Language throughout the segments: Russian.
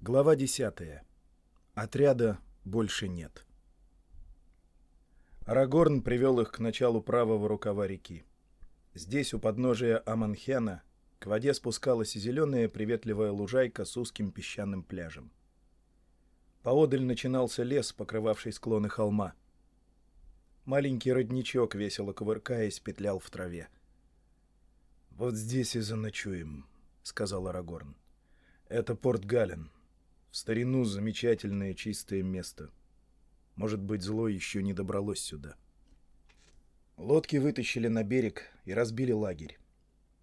Глава 10. Отряда больше нет. Арагорн привел их к началу правого рукава реки. Здесь, у подножия Аманхена, к воде спускалась зеленая приветливая лужайка с узким песчаным пляжем. Поодаль начинался лес, покрывавший склоны холма. Маленький родничок, весело кувыркаясь, петлял в траве. «Вот здесь и заночуем», — сказал Арагорн. «Это порт Гален. В старину замечательное чистое место. Может быть, зло еще не добралось сюда». Лодки вытащили на берег и разбили лагерь.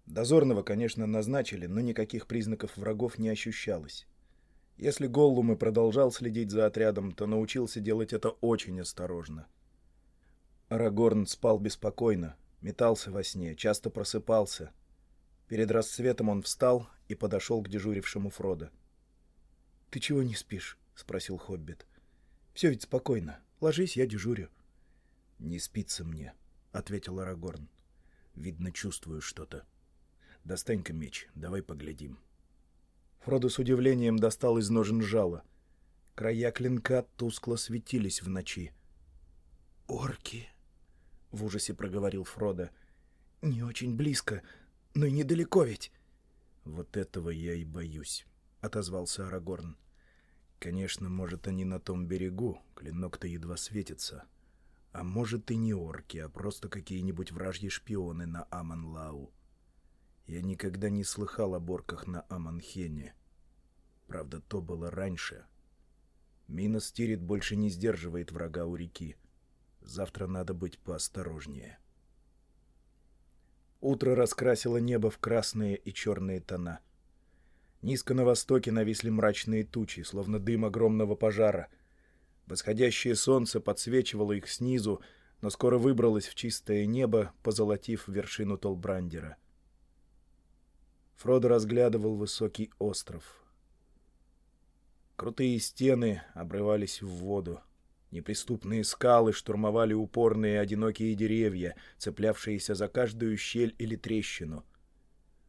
Дозорного, конечно, назначили, но никаких признаков врагов не ощущалось. Если Голлум и продолжал следить за отрядом, то научился делать это очень осторожно. Арагорн спал беспокойно, метался во сне, часто просыпался. Перед рассветом он встал и подошел к дежурившему Фродо. — Ты чего не спишь? — спросил Хоббит. — Все ведь спокойно. Ложись, я дежурю. — Не спится мне, — ответил Арагорн. — Видно, чувствую что-то. Достань-ка меч, давай поглядим. Фродо с удивлением достал из ножен жало. Края клинка тускло светились в ночи. «Орки!» — в ужасе проговорил Фродо. «Не очень близко, но и недалеко ведь!» «Вот этого я и боюсь», — отозвался Арагорн. «Конечно, может, они на том берегу, клинок-то едва светится. А может, и не орки, а просто какие-нибудь вражьи шпионы на Аманлау. Я никогда не слыхал о борках на Аманхене. Правда, то было раньше. Минос Тирит больше не сдерживает врага у реки. Завтра надо быть поосторожнее. Утро раскрасило небо в красные и черные тона. Низко на востоке нависли мрачные тучи, словно дым огромного пожара. Восходящее солнце подсвечивало их снизу, но скоро выбралось в чистое небо, позолотив вершину Толбрандера — Фродо разглядывал высокий остров. Крутые стены обрывались в воду. Неприступные скалы штурмовали упорные одинокие деревья, цеплявшиеся за каждую щель или трещину.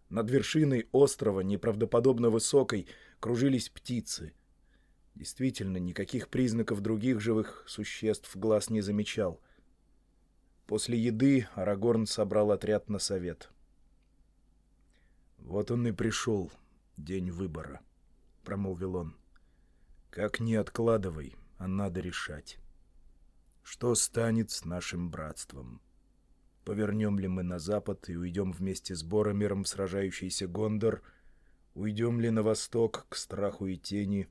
Над вершиной острова, неправдоподобно высокой, кружились птицы. Действительно, никаких признаков других живых существ глаз не замечал. После еды Арагорн собрал отряд на совет — «Вот он и пришел, день выбора», — промолвил он. «Как не откладывай, а надо решать. Что станет с нашим братством? Повернем ли мы на запад и уйдем вместе с Боромером в сражающийся Гондор? Уйдем ли на восток к страху и тени?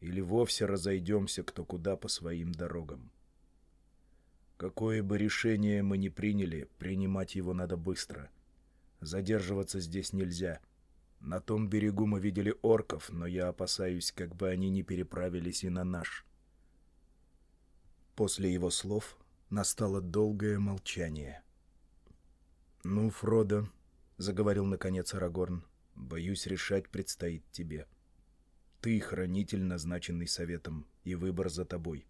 Или вовсе разойдемся кто куда по своим дорогам?» Какое бы решение мы ни приняли, принимать его надо быстро — Задерживаться здесь нельзя. На том берегу мы видели орков, но я опасаюсь, как бы они не переправились и на наш. После его слов настало долгое молчание. «Ну, Фродо», — заговорил наконец Арагорн, — «боюсь, решать предстоит тебе. Ты хранитель, назначенный советом, и выбор за тобой.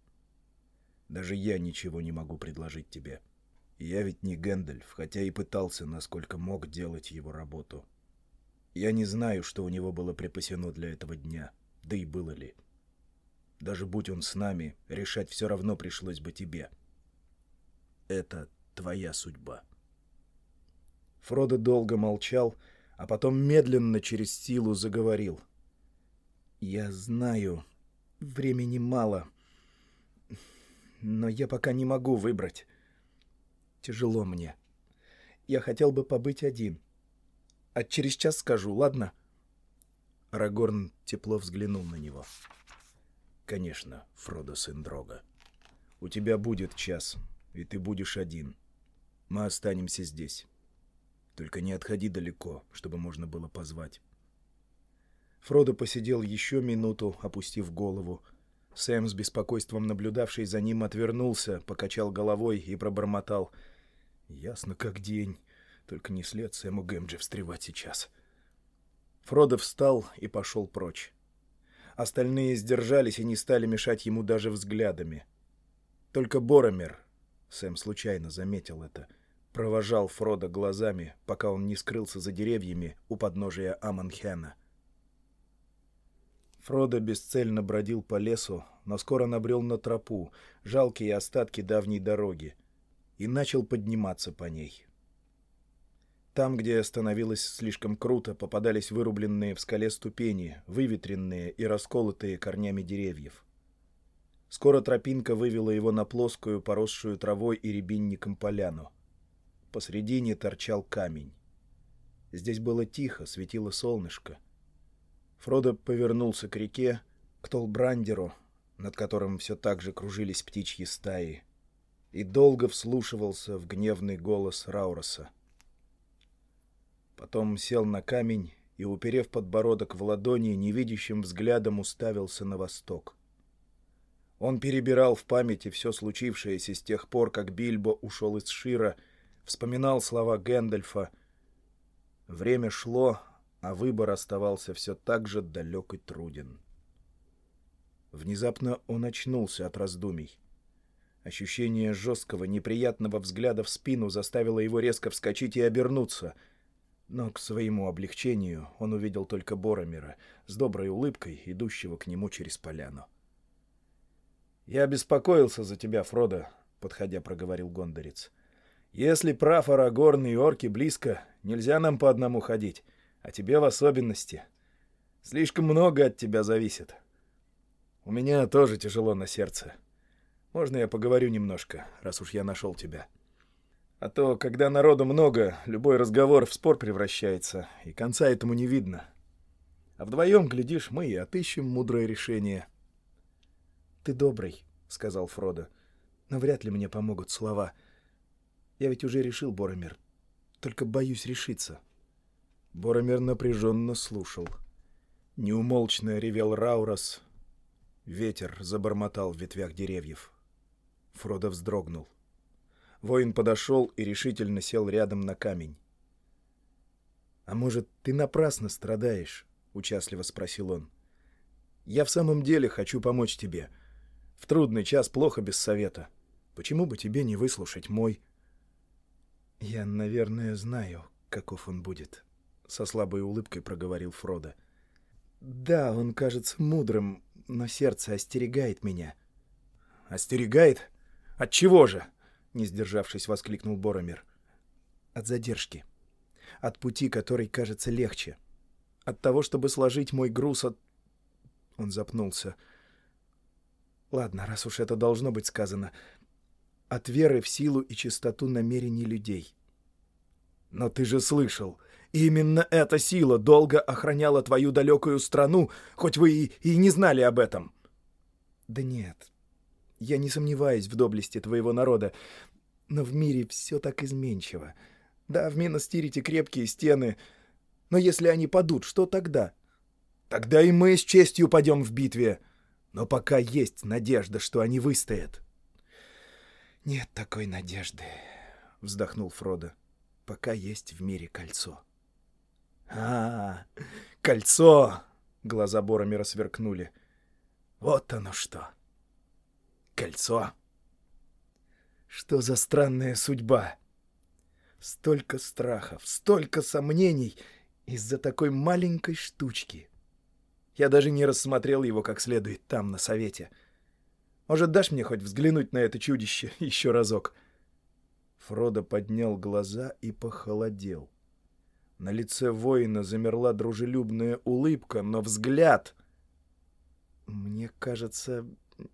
Даже я ничего не могу предложить тебе». Я ведь не Гэндальф, хотя и пытался, насколько мог, делать его работу. Я не знаю, что у него было припасено для этого дня, да и было ли. Даже будь он с нами, решать все равно пришлось бы тебе. Это твоя судьба. Фродо долго молчал, а потом медленно через силу заговорил. «Я знаю, времени мало, но я пока не могу выбрать. Тяжело мне. Я хотел бы побыть один. А через час скажу, ладно?» Арагорн тепло взглянул на него. «Конечно, Фродо сын Дрога. У тебя будет час, и ты будешь один. Мы останемся здесь. Только не отходи далеко, чтобы можно было позвать». Фродо посидел еще минуту, опустив голову. Сэм, с беспокойством наблюдавший за ним, отвернулся, покачал головой и пробормотал — Ясно как день. Только не след Сэму Гэмджи встревать сейчас. Фродо встал и пошел прочь. Остальные сдержались и не стали мешать ему даже взглядами. Только Боромер, Сэм случайно заметил это, провожал Фрода глазами, пока он не скрылся за деревьями у подножия Аманхена. Фродо бесцельно бродил по лесу, но скоро набрел на тропу, жалкие остатки давней дороги, и начал подниматься по ней. Там, где становилось слишком круто, попадались вырубленные в скале ступени, выветренные и расколотые корнями деревьев. Скоро тропинка вывела его на плоскую, поросшую травой и рябинником поляну. Посредине торчал камень. Здесь было тихо, светило солнышко. Фродо повернулся к реке, к Толбрандеру, над которым все так же кружились птичьи стаи, и долго вслушивался в гневный голос Рауроса. Потом сел на камень и, уперев подбородок в ладони, невидящим взглядом уставился на восток. Он перебирал в памяти все случившееся с тех пор, как Бильбо ушел из Шира, вспоминал слова Гэндальфа. Время шло, а выбор оставался все так же далек и труден. Внезапно он очнулся от раздумий. Ощущение жесткого, неприятного взгляда в спину заставило его резко вскочить и обернуться. Но к своему облегчению он увидел только Боромера с доброй улыбкой, идущего к нему через поляну. «Я беспокоился за тебя, Фродо», — подходя проговорил Гондорец. «Если прав Арагорн и орки близко, нельзя нам по одному ходить а тебе в особенности. Слишком много от тебя зависит. У меня тоже тяжело на сердце. Можно я поговорю немножко, раз уж я нашел тебя? А то, когда народу много, любой разговор в спор превращается, и конца этому не видно. А вдвоем, глядишь, мы и отыщем мудрое решение. — Ты добрый, — сказал Фродо, — но вряд ли мне помогут слова. Я ведь уже решил, Боромир, только боюсь решиться. — Боромер напряженно слушал. Неумолчно ревел Раурас. Ветер забормотал в ветвях деревьев. Фродо вздрогнул. Воин подошел и решительно сел рядом на камень. «А может, ты напрасно страдаешь?» — участливо спросил он. «Я в самом деле хочу помочь тебе. В трудный час плохо без совета. Почему бы тебе не выслушать мой?» «Я, наверное, знаю, каков он будет», — со слабой улыбкой проговорил Фродо. «Да, он кажется мудрым, но сердце остерегает меня». «Остерегает? От чего же?» — не сдержавшись, воскликнул Боромир. «От задержки. От пути, который кажется легче. От того, чтобы сложить мой груз от...» Он запнулся. «Ладно, раз уж это должно быть сказано. От веры в силу и чистоту намерений людей». «Но ты же слышал, Именно эта сила долго охраняла твою далекую страну, хоть вы и, и не знали об этом. Да нет, я не сомневаюсь в доблести твоего народа, но в мире все так изменчиво. Да, в Миностирите крепкие стены, но если они падут, что тогда? Тогда и мы с честью пойдем в битве. Но пока есть надежда, что они выстоят. Нет такой надежды, вздохнул Фродо. Пока есть в мире кольцо. А, кольцо! Глаза Боромира сверкнули. Вот оно что. Кольцо. Что за странная судьба? Столько страхов, столько сомнений из-за такой маленькой штучки. Я даже не рассмотрел его как следует там, на совете. Может, дашь мне хоть взглянуть на это чудище еще разок?» Фродо поднял глаза и похолодел. На лице воина замерла дружелюбная улыбка, но взгляд... «Мне кажется,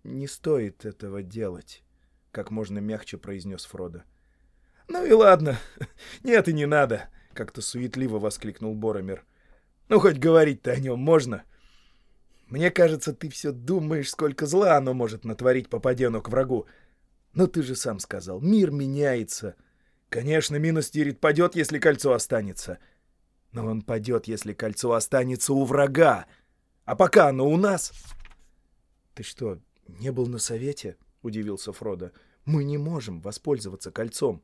не стоит этого делать», — как можно мягче произнес Фродо. «Ну и ладно. Нет и не надо», — как-то суетливо воскликнул Боромер. «Ну, хоть говорить-то о нем можно. Мне кажется, ты все думаешь, сколько зла оно может натворить попадену к врагу. Но ты же сам сказал, мир меняется. Конечно, минус Тирит падет, если кольцо останется. Но он падет, если кольцо останется у врага. А пока оно у нас... — Ты что, не был на совете? — удивился Фродо. — Мы не можем воспользоваться кольцом.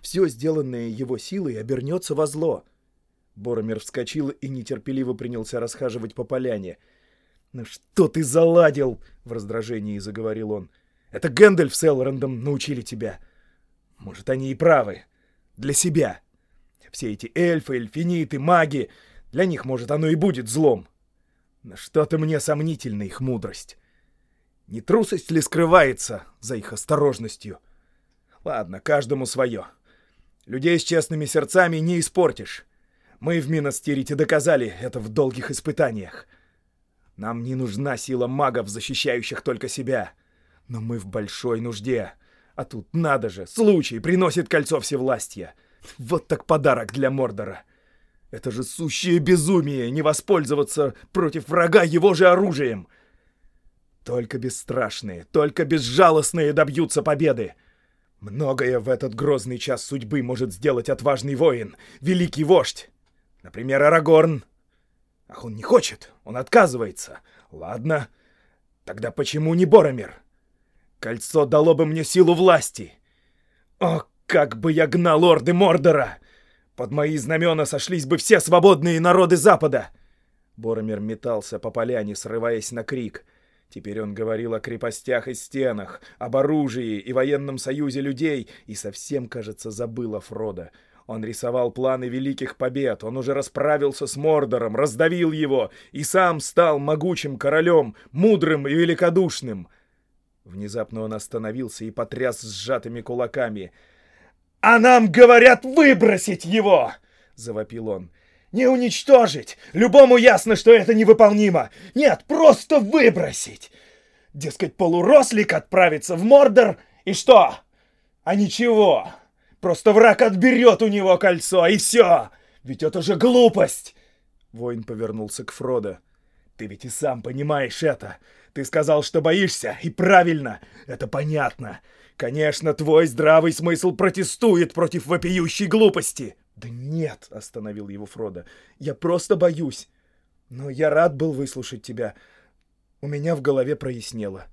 Все, сделанное его силой, обернется во зло. Боромер вскочил и нетерпеливо принялся расхаживать по поляне. «Ну что ты заладил?» — в раздражении заговорил он. «Это Гэндальф с Элрондом научили тебя. Может, они и правы. Для себя. Все эти эльфы, эльфиниты, маги, для них, может, оно и будет злом. Но что-то мне сомнительна их мудрость. Не трусость ли скрывается за их осторожностью? Ладно, каждому свое. Людей с честными сердцами не испортишь. Мы в Минастирите доказали это в долгих испытаниях. Нам не нужна сила магов, защищающих только себя. Но мы в большой нужде. А тут надо же, случай приносит кольцо всевластья. Вот так подарок для Мордора. Это же сущее безумие не воспользоваться против врага его же оружием. Только бесстрашные, только безжалостные добьются победы. Многое в этот грозный час судьбы может сделать отважный воин, великий вождь. Например, Арагорн. Ах, он не хочет, он отказывается. Ладно, тогда почему не Боромир? Кольцо дало бы мне силу власти. О, как бы я гнал орды Мордора! Под мои знамена сошлись бы все свободные народы Запада!» Боромир метался по поляне, срываясь на крик. Теперь он говорил о крепостях и стенах, об оружии и военном союзе людей, и совсем, кажется, забыл о Фродо. Он рисовал планы великих побед, он уже расправился с Мордором, раздавил его и сам стал могучим королем, мудрым и великодушным. Внезапно он остановился и потряс сжатыми кулаками — «А нам говорят выбросить его!» — завопил он. «Не уничтожить! Любому ясно, что это невыполнимо! Нет, просто выбросить! Дескать, полурослик отправится в Мордор, и что? А ничего! Просто враг отберет у него кольцо, и все! Ведь это же глупость!» Воин повернулся к Фродо. «Ты ведь и сам понимаешь это! Ты сказал, что боишься, и правильно! Это понятно! Конечно, твой здравый смысл протестует против вопиющей глупости. Да нет, остановил его Фродо. Я просто боюсь. Но я рад был выслушать тебя. У меня в голове прояснело.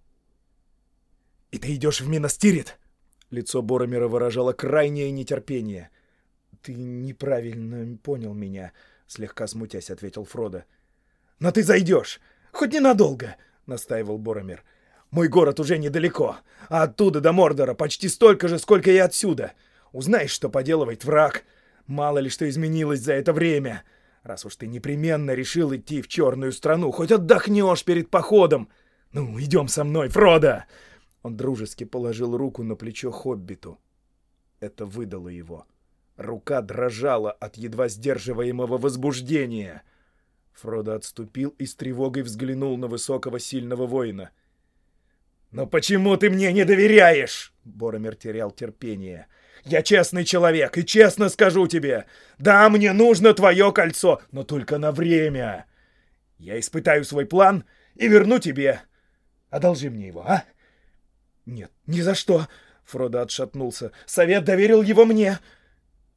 И ты идешь в Минастирит? Лицо Боромира выражало крайнее нетерпение. Ты неправильно понял меня, слегка смутясь, ответил Фродо. Но ты зайдешь, хоть ненадолго, настаивал Боромир. Мой город уже недалеко, а оттуда до Мордора почти столько же, сколько и отсюда. Узнаешь, что поделывает враг. Мало ли что изменилось за это время. Раз уж ты непременно решил идти в черную страну, хоть отдохнешь перед походом. Ну, идем со мной, Фродо!» Он дружески положил руку на плечо Хоббиту. Это выдало его. Рука дрожала от едва сдерживаемого возбуждения. Фродо отступил и с тревогой взглянул на высокого сильного воина — «Но почему ты мне не доверяешь?» Боромер терял терпение. «Я честный человек, и честно скажу тебе, да, мне нужно твое кольцо, но только на время. Я испытаю свой план и верну тебе. Одолжи мне его, а?» «Нет, ни за что!» — Фродо отшатнулся. «Совет доверил его мне!»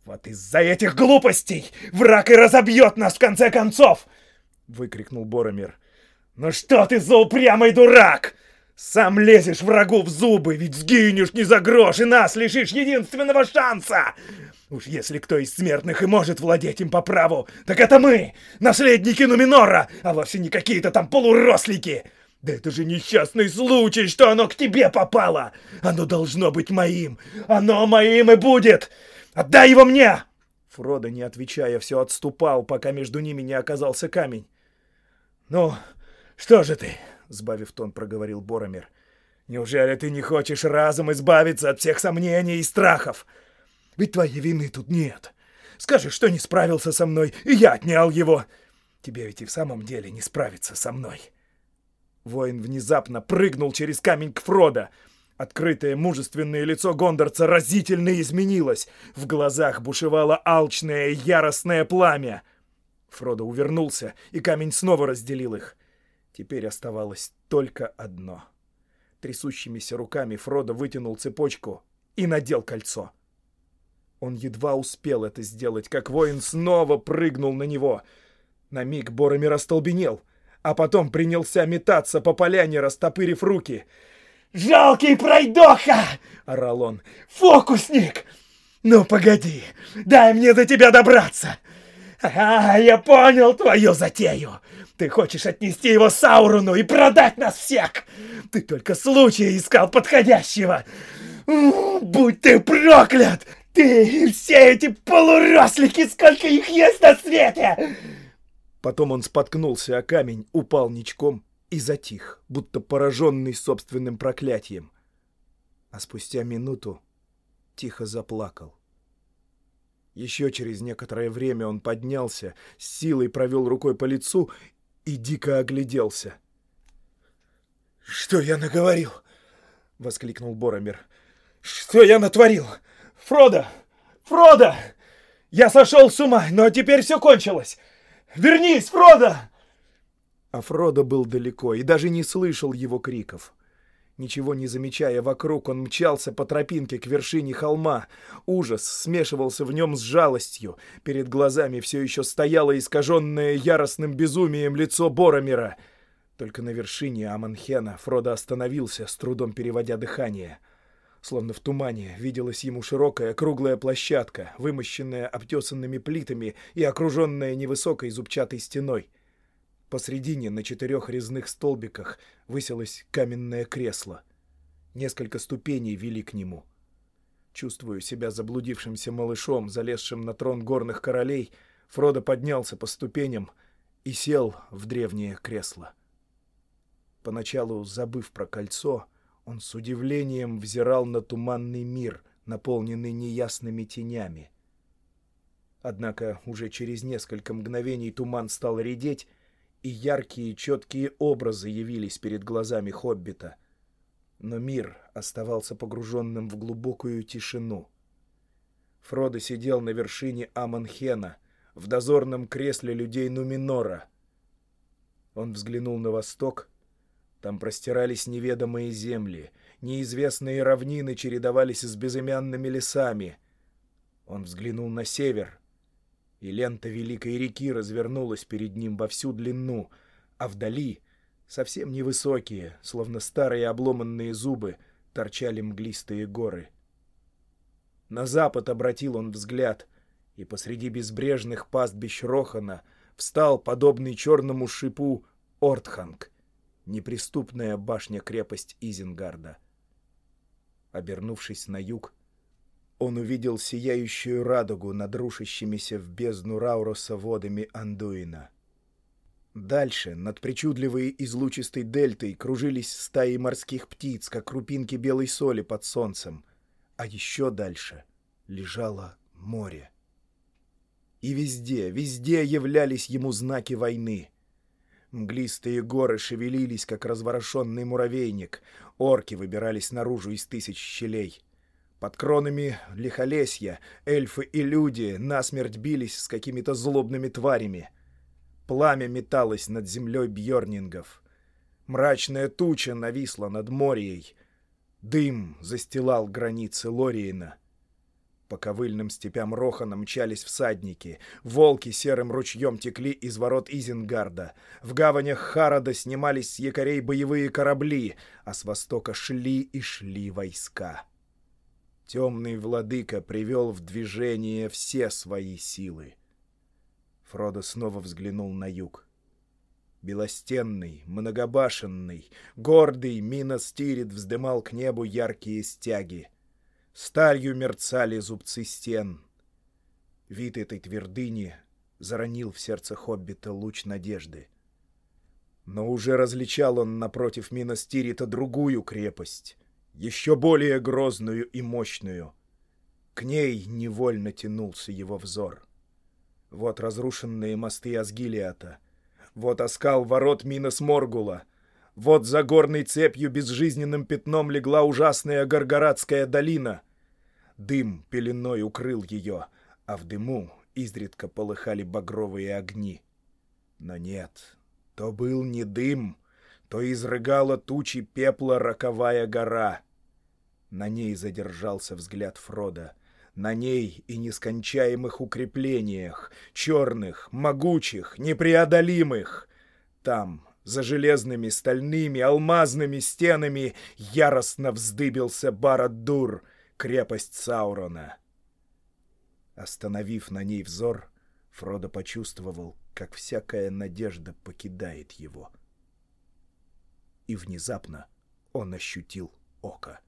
«Вот из-за этих глупостей враг и разобьет нас в конце концов!» — выкрикнул Боромир. «Ну что ты за упрямый дурак!» Сам лезешь врагу в зубы, ведь сгинешь не за грош и нас лишишь единственного шанса! Уж если кто из смертных и может владеть им по праву, так это мы, наследники Нуминора, а вовсе не какие-то там полурослики! Да это же несчастный случай, что оно к тебе попало! Оно должно быть моим! Оно моим и будет! Отдай его мне!» Фродо, не отвечая, все отступал, пока между ними не оказался камень. «Ну, что же ты?» — сбавив тон, проговорил Боромир. «Неужели ты не хочешь разом избавиться от всех сомнений и страхов? Ведь твоей вины тут нет. Скажи, что не справился со мной, и я отнял его. Тебе ведь и в самом деле не справиться со мной». Воин внезапно прыгнул через камень к Фродо. Открытое мужественное лицо гондорца разительно изменилось. В глазах бушевало алчное яростное пламя. Фродо увернулся, и камень снова разделил их. Теперь оставалось только одно. Трясущимися руками Фродо вытянул цепочку и надел кольцо. Он едва успел это сделать, как воин снова прыгнул на него. На миг Боромир остолбенел, а потом принялся метаться по поляне, растопырив руки. «Жалкий пройдоха!» — орал он. «Фокусник! Ну, погоди, дай мне до тебя добраться! А, я понял твою затею! Ты хочешь отнести его Сауруну и продать нас всех! Ты только случая искал подходящего! Будь ты проклят! Ты и все эти полурослики, сколько их есть на свете!» Потом он споткнулся о камень, упал ничком и затих, будто пораженный собственным проклятием. А спустя минуту тихо заплакал. Еще через некоторое время он поднялся, с силой провел рукой по лицу и дико огляделся. «Что я наговорил?» — воскликнул Боромер. «Что я натворил? Фродо! Фродо! Я сошел с ума, но теперь все кончилось! Вернись, Фродо!» А Фродо был далеко и даже не слышал его криков. Ничего не замечая вокруг, он мчался по тропинке к вершине холма. Ужас смешивался в нем с жалостью. Перед глазами все еще стояло искаженное яростным безумием лицо Боромера. Только на вершине Аманхена Фродо остановился, с трудом переводя дыхание. Словно в тумане виделась ему широкая круглая площадка, вымощенная обтесанными плитами и окруженная невысокой зубчатой стеной. Посредине на четырех резных столбиках высилось каменное кресло. Несколько ступеней вели к нему. Чувствуя себя заблудившимся малышом, залезшим на трон горных королей, Фродо поднялся по ступеням и сел в древнее кресло. Поначалу, забыв про кольцо, он с удивлением взирал на туманный мир, наполненный неясными тенями. Однако уже через несколько мгновений туман стал редеть, и яркие четкие образы явились перед глазами Хоббита. Но мир оставался погруженным в глубокую тишину. Фродо сидел на вершине Аманхена, в дозорном кресле людей Нуминора. Он взглянул на восток. Там простирались неведомые земли, неизвестные равнины чередовались с безымянными лесами. Он взглянул на север — и лента великой реки развернулась перед ним во всю длину, а вдали, совсем невысокие, словно старые обломанные зубы, торчали мглистые горы. На запад обратил он взгляд, и посреди безбрежных пастбищ Рохана встал, подобный черному шипу, Ортханг, неприступная башня-крепость Изенгарда. Обернувшись на юг, он увидел сияющую радугу над рушащимися в бездну Рауроса водами Андуина. Дальше, над причудливой излучистой дельтой, кружились стаи морских птиц, как крупинки белой соли под солнцем. А еще дальше лежало море. И везде, везде являлись ему знаки войны. Мглистые горы шевелились, как разворошенный муравейник. Орки выбирались наружу из тысяч щелей. Под кронами лихолесья эльфы и люди насмерть бились с какими-то злобными тварями. Пламя металось над землей бьорнингов. Мрачная туча нависла над морей. Дым застилал границы Лориена. По ковыльным степям Рохана мчались всадники. Волки серым ручьем текли из ворот Изенгарда. В гаванях Харада снимались с якорей боевые корабли, а с востока шли и шли войска. Темный владыка привел в движение все свои силы. Фродо снова взглянул на юг. Белостенный, многобашенный, гордый Минос вздымал к небу яркие стяги. Сталью мерцали зубцы стен. Вид этой твердыни заронил в сердце Хоббита луч надежды. Но уже различал он напротив Минос Тирита другую крепость — еще более грозную и мощную. К ней невольно тянулся его взор. Вот разрушенные мосты Асгилиата, вот оскал ворот Минос Моргула, вот за горной цепью безжизненным пятном легла ужасная Гаргарадская долина. Дым пеленой укрыл ее, а в дыму изредка полыхали багровые огни. Но нет, то был не дым, то изрыгала тучи пепла роковая гора — на ней задержался взгляд Фрода. На ней и нескончаемых укреплениях, черных, могучих, непреодолимых. Там, за железными, стальными, алмазными стенами, яростно вздыбился Барад-Дур, крепость Саурона. Остановив на ней взор, Фродо почувствовал, как всякая надежда покидает его. И внезапно он ощутил око.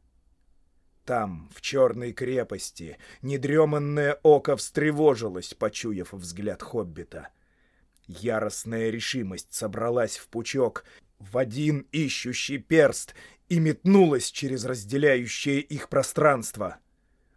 Там, в черной крепости, недреманное око встревожилось, почуяв взгляд хоббита. Яростная решимость собралась в пучок, в один ищущий перст и метнулась через разделяющее их пространство.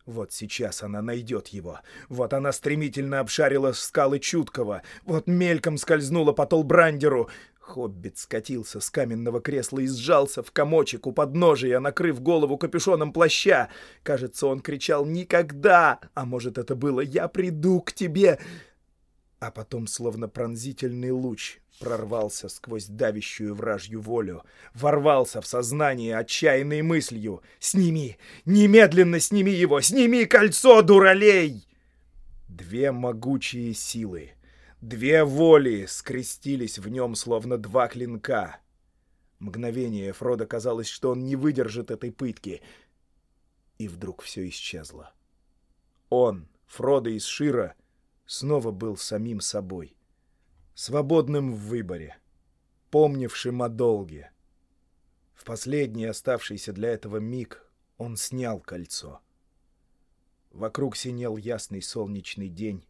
Вот сейчас она найдет его. Вот она стремительно обшарила скалы Чуткого. Вот мельком скользнула по Толбрандеру. Хоббит скатился с каменного кресла и сжался в комочек у подножия, накрыв голову капюшоном плаща. Кажется, он кричал «Никогда!» А может, это было «Я приду к тебе!» А потом, словно пронзительный луч, прорвался сквозь давящую вражью волю, ворвался в сознание отчаянной мыслью «Сними! Немедленно сними его! Сними кольцо, дуралей!» Две могучие силы, две воли скрестились в нем, словно два клинка. Мгновение Фродо казалось, что он не выдержит этой пытки, и вдруг все исчезло. Он, Фродо из Шира, — снова был самим собой, свободным в выборе, помнившим о долге. В последний оставшийся для этого миг он снял кольцо. Вокруг синел ясный солнечный день,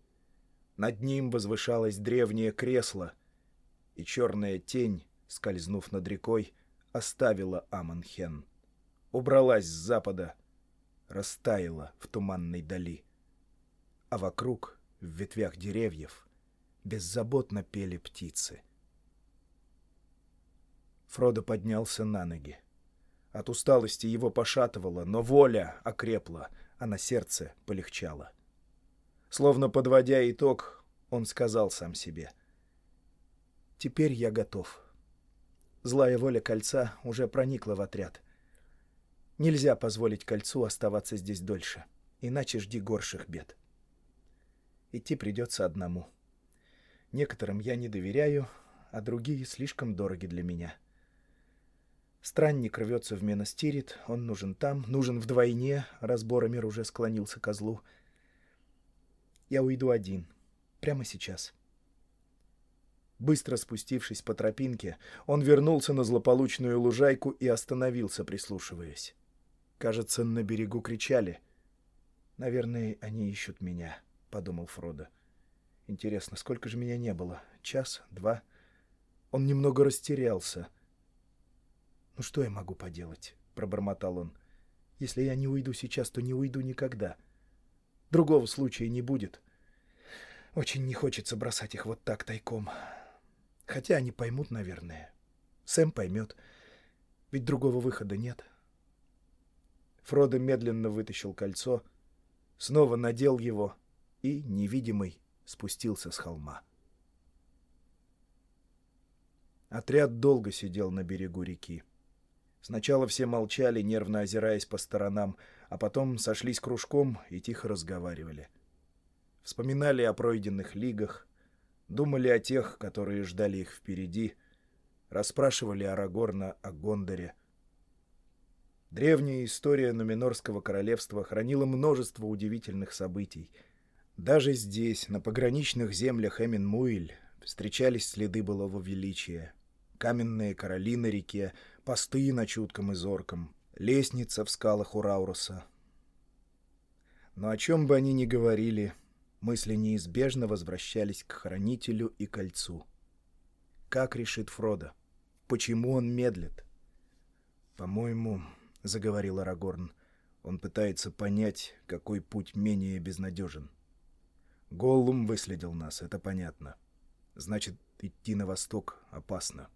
над ним возвышалось древнее кресло, и черная тень, скользнув над рекой, оставила Аманхен. Убралась с запада, растаяла в туманной дали. А вокруг в ветвях деревьев беззаботно пели птицы. Фродо поднялся на ноги. От усталости его пошатывало, но воля окрепла, а на сердце полегчало. Словно подводя итог, он сказал сам себе. «Теперь я готов. Злая воля кольца уже проникла в отряд. Нельзя позволить кольцу оставаться здесь дольше, иначе жди горших бед». Идти придется одному. Некоторым я не доверяю, а другие слишком дороги для меня. Странник рвется в Менастирит, он нужен там, нужен вдвойне, раз Боромир уже склонился к козлу. Я уйду один, прямо сейчас. Быстро спустившись по тропинке, он вернулся на злополучную лужайку и остановился, прислушиваясь. Кажется, на берегу кричали. Наверное, они ищут меня подумал Фродо. Интересно, сколько же меня не было? Час? Два? Он немного растерялся. «Ну что я могу поделать?» — пробормотал он. «Если я не уйду сейчас, то не уйду никогда. Другого случая не будет. Очень не хочется бросать их вот так тайком. Хотя они поймут, наверное. Сэм поймет. Ведь другого выхода нет». Фродо медленно вытащил кольцо, снова надел его — и, невидимый, спустился с холма. Отряд долго сидел на берегу реки. Сначала все молчали, нервно озираясь по сторонам, а потом сошлись кружком и тихо разговаривали. Вспоминали о пройденных лигах, думали о тех, которые ждали их впереди, расспрашивали Арагорна о Гондоре. Древняя история Нуменорского королевства хранила множество удивительных событий — даже здесь, на пограничных землях Эмин-Муиль, встречались следы былого величия. Каменные короли на реке, посты на чутком и зорком, лестница в скалах Урауруса. Но о чем бы они ни говорили, мысли неизбежно возвращались к хранителю и кольцу. Как решит Фродо? Почему он медлит? «По-моему, — заговорил Арагорн, — он пытается понять, какой путь менее безнадежен». Голлум выследил нас, это понятно. Значит, идти на восток опасно.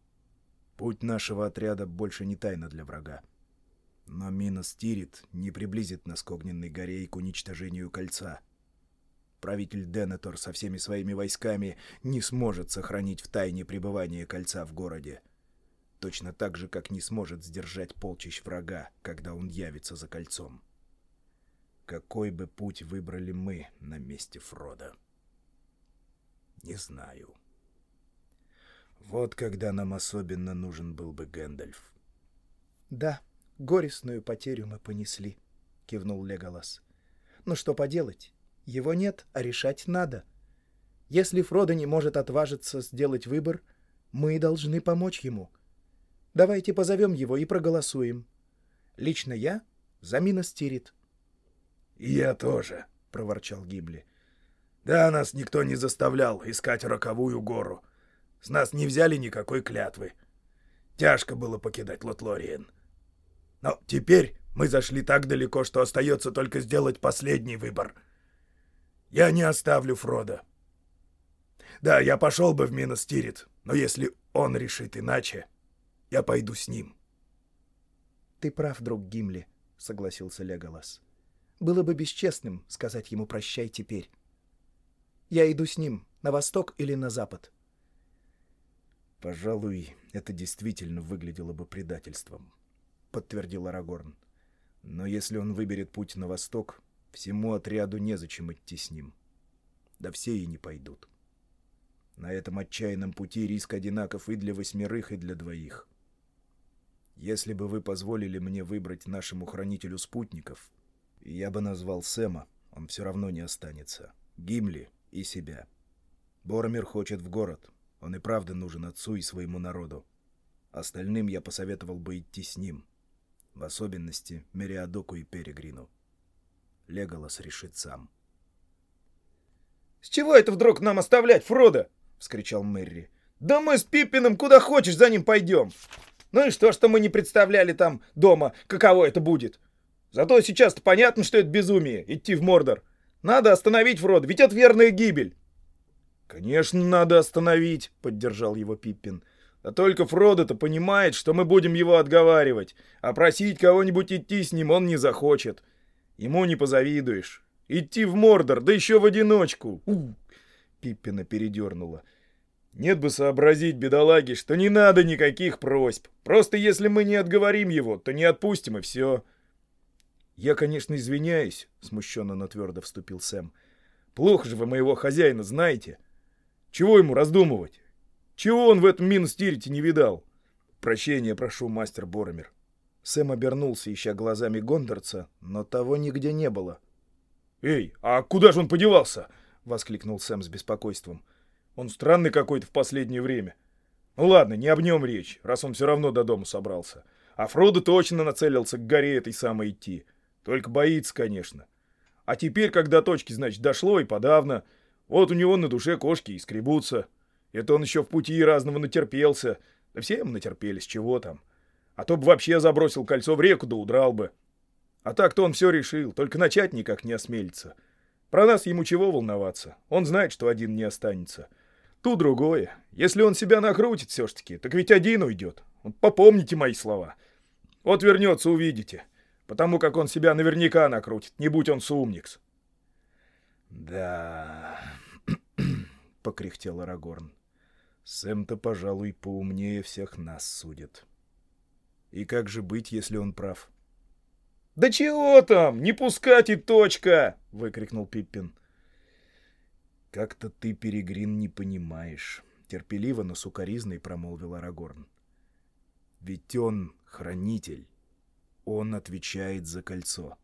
Путь нашего отряда больше не тайна для врага. Но Минос Тирит не приблизит нас к Огненной горе и к уничтожению кольца. Правитель Денетор со всеми своими войсками не сможет сохранить в тайне пребывание кольца в городе. Точно так же, как не сможет сдержать полчищ врага, когда он явится за кольцом. Какой бы путь выбрали мы на месте Фрода? Не знаю. Вот когда нам особенно нужен был бы Гэндальф. Да, горестную потерю мы понесли, кивнул Леголас. Но что поделать? Его нет, а решать надо. Если Фродо не может отважиться сделать выбор, мы должны помочь ему. Давайте позовем его и проголосуем. Лично я за Минос. «Я тоже», — проворчал Гибли. «Да, нас никто не заставлял искать роковую гору. С нас не взяли никакой клятвы. Тяжко было покидать Лотлориен. Но теперь мы зашли так далеко, что остается только сделать последний выбор. Я не оставлю Фрода. Да, я пошел бы в Миностирит, но если он решит иначе, я пойду с ним. — Ты прав, друг Гимли, — согласился Леголас. — Было бы бесчестным сказать ему «прощай теперь». Я иду с ним, на восток или на запад. — Пожалуй, это действительно выглядело бы предательством, — подтвердил Арагорн. Но если он выберет путь на восток, всему отряду незачем идти с ним. Да все и не пойдут. На этом отчаянном пути риск одинаков и для восьмерых, и для двоих. Если бы вы позволили мне выбрать нашему хранителю спутников, я бы назвал Сэма, он все равно не останется, Гимли и себя. Боромир хочет в город, он и правда нужен отцу и своему народу. Остальным я посоветовал бы идти с ним, в особенности Мериадоку и Перегрину. Леголас решит сам. «С чего это вдруг нам оставлять Фрода?» — вскричал Мэри. «Да мы с Пиппином куда хочешь за ним пойдем. Ну и что, что мы не представляли там дома, каково это будет? Зато сейчас-то понятно, что это безумие — идти в Мордор. Надо остановить Фрода, ведь это верная гибель». «Конечно, надо остановить», — поддержал его Пиппин. «А только Фродо-то понимает, что мы будем его отговаривать, а просить кого-нибудь идти с ним он не захочет. Ему не позавидуешь. Идти в Мордор, да еще в одиночку. У, Пиппина передернула. Нет бы сообразить, бедолаги, что не надо никаких просьб. Просто если мы не отговорим его, то не отпустим и все. Я, конечно, извиняюсь, смущенно, но твердо вступил Сэм. Плохо же вы моего хозяина знаете. Чего ему раздумывать? Чего он в этом Минстирите не видал? Прощения прошу, мастер Боромер. Сэм обернулся, ища глазами Гондорца, но того нигде не было. «Эй, а куда же он подевался?» — воскликнул Сэм с беспокойством. «Он странный какой-то в последнее время. Ну ладно, не об нем речь, раз он все равно до дома собрался. А Фродо точно нацелился к горе этой самой идти. Только боится, конечно. А теперь, когда точки, значит, дошло и подавно, вот у него на душе кошки и скребутся. Это он еще в пути разного натерпелся. Да все мы натерпелись, чего там. А то бы вообще забросил кольцо в реку, да удрал бы. А так-то он все решил, только начать никак не осмелится. Про нас ему чего волноваться? Он знает, что один не останется. Тут другое. Если он себя накрутит все-таки, так ведь один уйдет. Попомните мои слова. Вот вернется, увидите. Потому как он себя наверняка накрутит, не будь он сумникс. «Да...» — покряхтел Арагорн. «Сэм-то, пожалуй, поумнее всех нас судит. И как же быть, если он прав?» «Да чего там? Не пускать и точка!» — выкрикнул Пиппин. «Как-то ты, Перегрин, не понимаешь», — терпеливо, но сукоризной промолвил Арагорн. «Ведь он хранитель. Он отвечает за кольцо.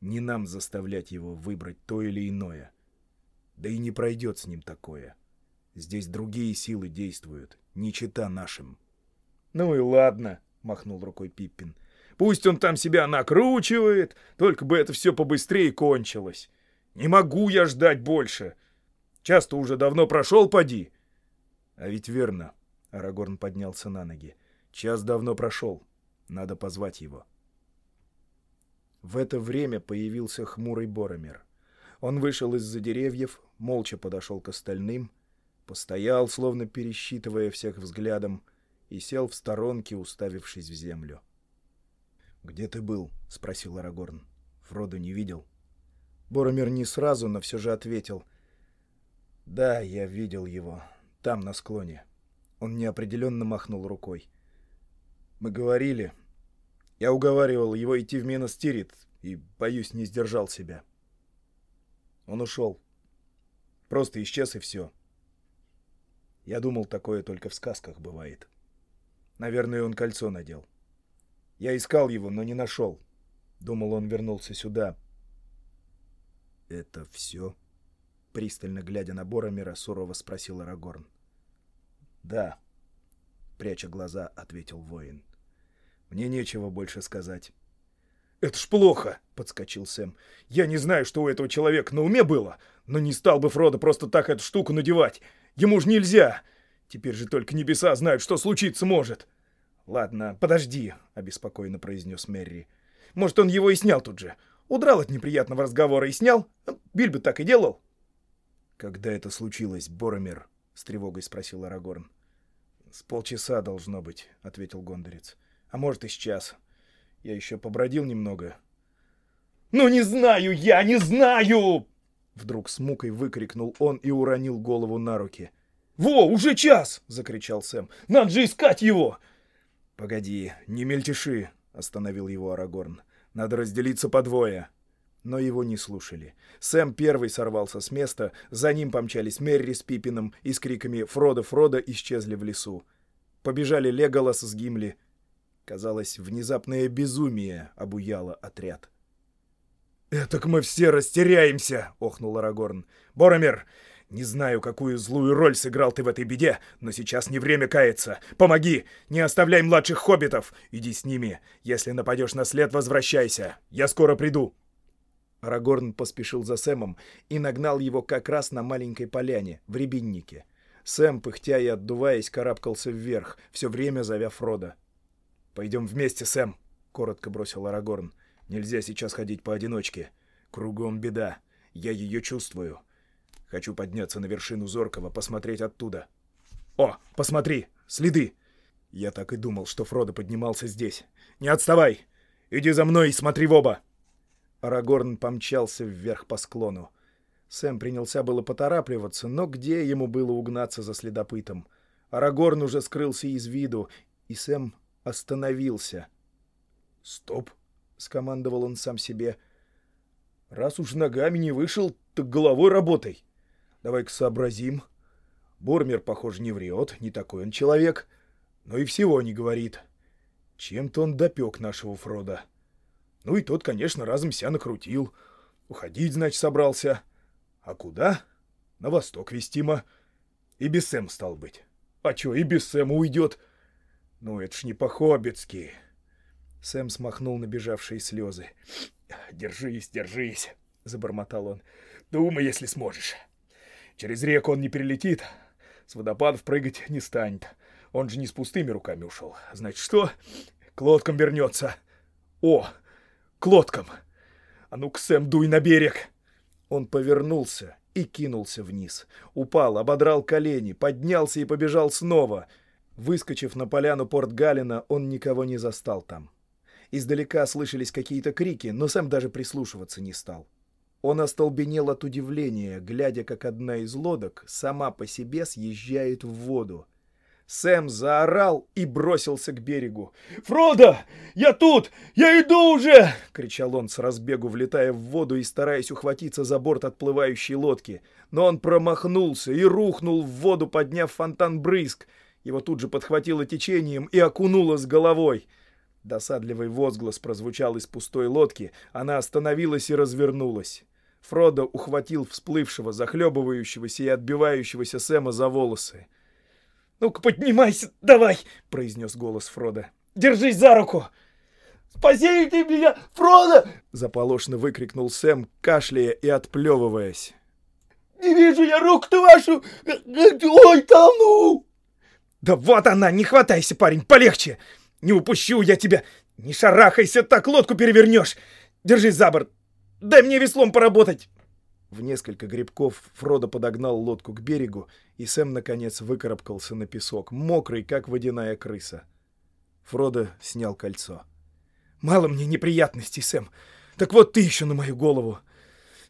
Не нам заставлять его выбрать то или иное. Да и не пройдет с ним такое. Здесь другие силы действуют, не чита нашим». «Ну и ладно», — махнул рукой Пиппин. Пусть он там себя накручивает, только бы это все побыстрее кончилось. Не могу я ждать больше. Часто уже давно прошел, поди. А ведь верно. Арагорн поднялся на ноги. Час давно прошел. Надо позвать его. В это время появился хмурый Боромер. Он вышел из-за деревьев, молча подошел к остальным, постоял, словно пересчитывая всех взглядом, и сел в сторонке, уставившись в землю. «Где ты был?» — спросил Арагорн. «Фродо не видел?» Боромер не сразу, но все же ответил. «Да, я видел его. Там, на склоне». Он неопределенно махнул рукой. «Мы говорили. Я уговаривал его идти в Миностирит и, боюсь, не сдержал себя. Он ушел. Просто исчез и все. Я думал, такое только в сказках бывает. Наверное, он кольцо надел». Я искал его, но не нашел. Думал, он вернулся сюда. — Это все? — пристально глядя на Боромера, сурово спросил Арагорн. — Да, — пряча глаза, ответил воин. — Мне нечего больше сказать. — Это ж плохо, — подскочил Сэм. — Я не знаю, что у этого человека на уме было, но не стал бы Фродо просто так эту штуку надевать. Ему ж нельзя. Теперь же только небеса знают, что случиться может. Ладно, подожди, обеспокоенно произнес Мерри. Может, он его и снял тут же. Удрал от неприятного разговора и снял? Бильбо так и делал. Когда это случилось, Боромер? С тревогой спросил Арагорн. С полчаса должно быть, ответил Гондорец. А может и с час. Я еще побродил немного. Ну не знаю я, не знаю! Вдруг с мукой выкрикнул он и уронил голову на руки. «Во, уже час!» — закричал Сэм. «Надо же искать его!» «Погоди, не мельтеши!» — остановил его Арагорн. «Надо разделиться по двое!» Но его не слушали. Сэм первый сорвался с места, за ним помчались Мерри с Пипином и с криками «Фродо, Фродо!» исчезли в лесу. Побежали Леголас с Гимли. Казалось, внезапное безумие обуяло отряд. «Этак мы все растеряемся!» — охнул Арагорн. «Боромер, не знаю, какую злую роль сыграл ты в этой беде, но сейчас не время каяться. Помоги! Не оставляй младших хоббитов! Иди с ними. Если нападешь на след, возвращайся. Я скоро приду!» Арагорн поспешил за Сэмом и нагнал его как раз на маленькой поляне, в рябиннике. Сэм, пыхтя и отдуваясь, карабкался вверх, все время зовя Фрода. «Пойдем вместе, Сэм!» — коротко бросил Арагорн. Нельзя сейчас ходить поодиночке. Кругом беда. Я ее чувствую. Хочу подняться на вершину Зоркова, посмотреть оттуда. О, посмотри! Следы! Я так и думал, что Фродо поднимался здесь. Не отставай! Иди за мной и смотри в оба! Арагорн помчался вверх по склону. Сэм принялся было поторапливаться, но где ему было угнаться за следопытом? Арагорн уже скрылся из виду, и Сэм остановился. «Стоп!» — скомандовал он сам себе. «Раз уж ногами не вышел, так головой работай. Давай-ка сообразим. Бормер, похоже, не врет, не такой он человек, но и всего не говорит. Чем-то он допек нашего Фрода. Ну и тот, конечно, разом ся накрутил. Уходить, значит, собрался. А куда? На восток вестимо. И без Сэм стал быть. А чё, и без Сэма уйдет? Ну, это ж не по-хоббитски. Сэм смахнул набежавшие слезы. «Держись, держись!» — забормотал он. «Думай, если сможешь. Через реку он не перелетит, с водопадов прыгать не станет. Он же не с пустыми руками ушел. Значит, что? К лодкам вернется. О, к лодкам! А ну-ка, Сэм, дуй на берег!» Он повернулся и кинулся вниз. Упал, ободрал колени, поднялся и побежал снова. Выскочив на поляну Порт-Галина, он никого не застал там. Издалека слышались какие-то крики, но Сэм даже прислушиваться не стал. Он остолбенел от удивления, глядя, как одна из лодок сама по себе съезжает в воду. Сэм заорал и бросился к берегу. «Фродо! Я тут! Я иду уже!» — кричал он с разбегу, влетая в воду и стараясь ухватиться за борт отплывающей лодки. Но он промахнулся и рухнул в воду, подняв фонтан брызг. Его тут же подхватило течением и окунуло с головой. Досадливый возглас прозвучал из пустой лодки, она остановилась и развернулась. Фродо ухватил всплывшего, захлебывающегося и отбивающегося Сэма за волосы. «Ну-ка, поднимайся, давай!» — произнес голос Фрода. «Держись за руку!» «Спаси ты меня, Фродо!» — заполошно выкрикнул Сэм, кашляя и отплевываясь. «Не вижу я руку-то вашу! Ой, тону!» «Да вот она! Не хватайся, парень, полегче! Не упущу я тебя! Не шарахайся, так лодку перевернешь! Держись за борт! Дай мне веслом поработать!» В несколько грибков Фродо подогнал лодку к берегу, и Сэм, наконец, выкарабкался на песок, мокрый, как водяная крыса. Фродо снял кольцо. «Мало мне неприятностей, Сэм. Так вот ты еще на мою голову!»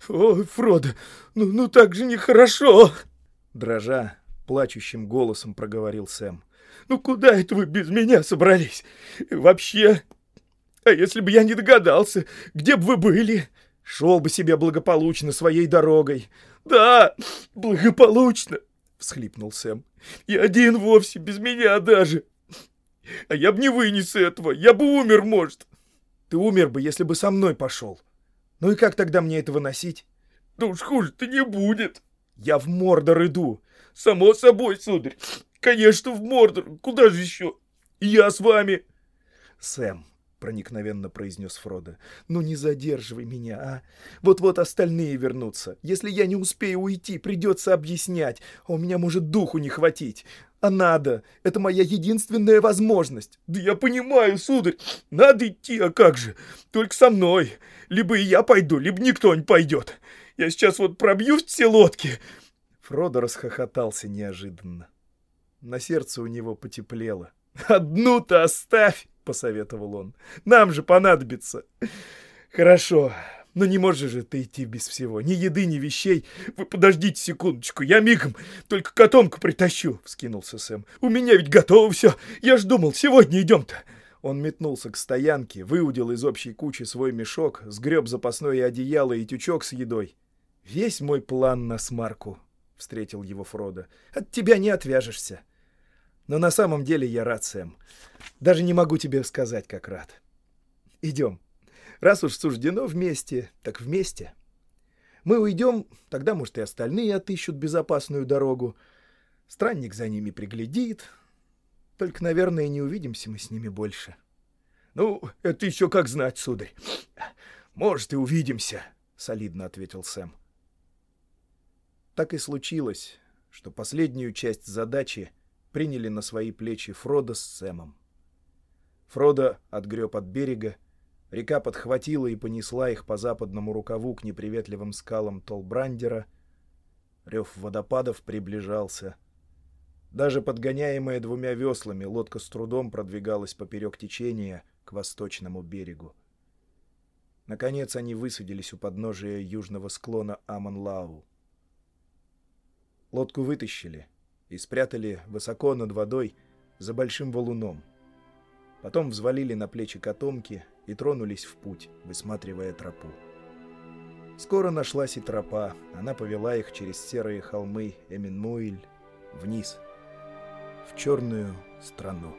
«Ой, Фродо, ну, ну так же нехорошо!» Дрожа, плачущим голосом проговорил Сэм. Ну куда это вы без меня собрались? Вообще, а если бы я не догадался, где бы вы были? Шел бы себе благополучно своей дорогой. Да, благополучно, всхлипнул Сэм. И один вовсе, без меня даже. А я бы не вынес этого, я бы умер, может. Ты умер бы, если бы со мной пошел. Ну и как тогда мне это выносить? Да уж хуже-то не будет. Я в Мордор иду. Само собой, сударь. Конечно, в Мордор. Куда же еще? Я с вами. Сэм, проникновенно произнес Фродо. «Ну не задерживай меня, а! Вот-вот остальные вернутся. Если я не успею уйти, придется объяснять, а у меня может духу не хватить. А надо. Это моя единственная возможность. Да я понимаю, сударь. Надо идти, а как же? Только со мной. Либо и я пойду, либо никто не пойдет. Я сейчас вот пробью все лодки. Фродо расхохотался неожиданно. На сердце у него потеплело. «Одну-то оставь!» — посоветовал он. «Нам же понадобится!» «Хорошо, но не можешь же ты идти без всего. Ни еды, ни вещей. Вы подождите секундочку, я мигом только котомку притащу!» — вскинулся Сэм. «У меня ведь готово все. Я ж думал, сегодня идем-то!» Он метнулся к стоянке, выудил из общей кучи свой мешок, сгреб запасное одеяло и тючок с едой. «Весь мой план на смарку», — встретил его Фродо. «От тебя не отвяжешься. Но на самом деле я рад, Сэм. Даже не могу тебе сказать, как рад. Идем. Раз уж суждено вместе, так вместе. Мы уйдем, тогда, может, и остальные отыщут безопасную дорогу. Странник за ними приглядит. Только, наверное, не увидимся мы с ними больше». «Ну, это еще как знать, сударь. Может, и увидимся», — солидно ответил Сэм. Так и случилось, что последнюю часть задачи приняли на свои плечи Фродо с Сэмом. Фродо отгреб от берега, река подхватила и понесла их по западному рукаву к неприветливым скалам Толбрандера. Рев водопадов приближался. Даже подгоняемая двумя веслами, лодка с трудом продвигалась поперек течения к восточному берегу. Наконец они высадились у подножия южного склона Аманлау. Лодку вытащили и спрятали высоко над водой за большим валуном. Потом взвалили на плечи котомки и тронулись в путь, высматривая тропу. Скоро нашлась и тропа. Она повела их через серые холмы Эминмуиль вниз, в черную страну.